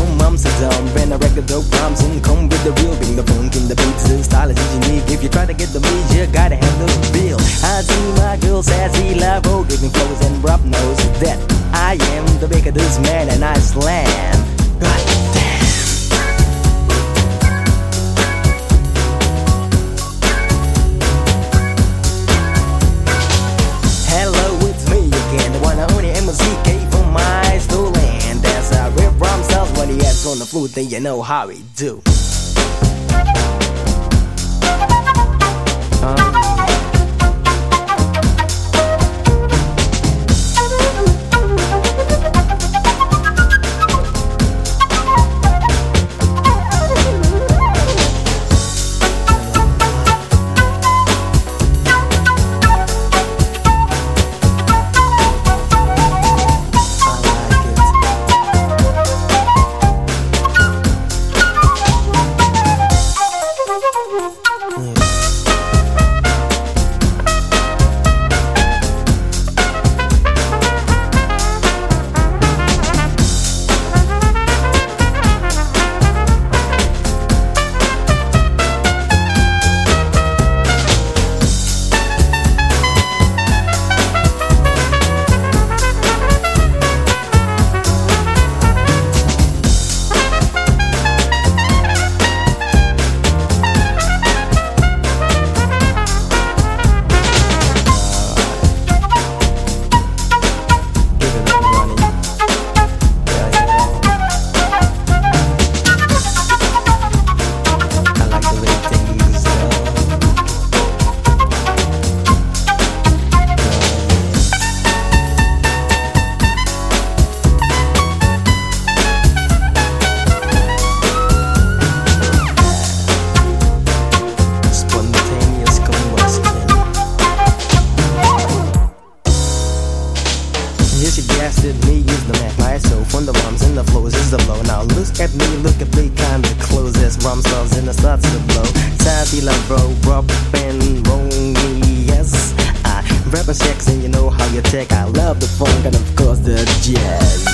come mums are dumb Ran a record dope rhymes and come with the real Bring the funk in the beats and style is unique. If you try to get the beat you gotta have the feel. I see my girl sassy love Oh giving flows and rub nose. That I am the baker this man and I slam. Flute, then you know how he do. Look kinda close as rhyme starts and it starts to blow. Savvy love, bro, rock and roll me, yes. I rap and sex and you know how you take. I love the funk and of course the jazz.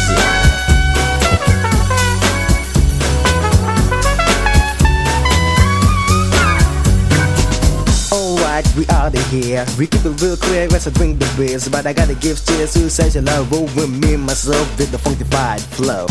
Alright, we out of here. We keep it real clear as I drink the beers. But I gotta give cheers to such a love with me, myself, with the funkified flow.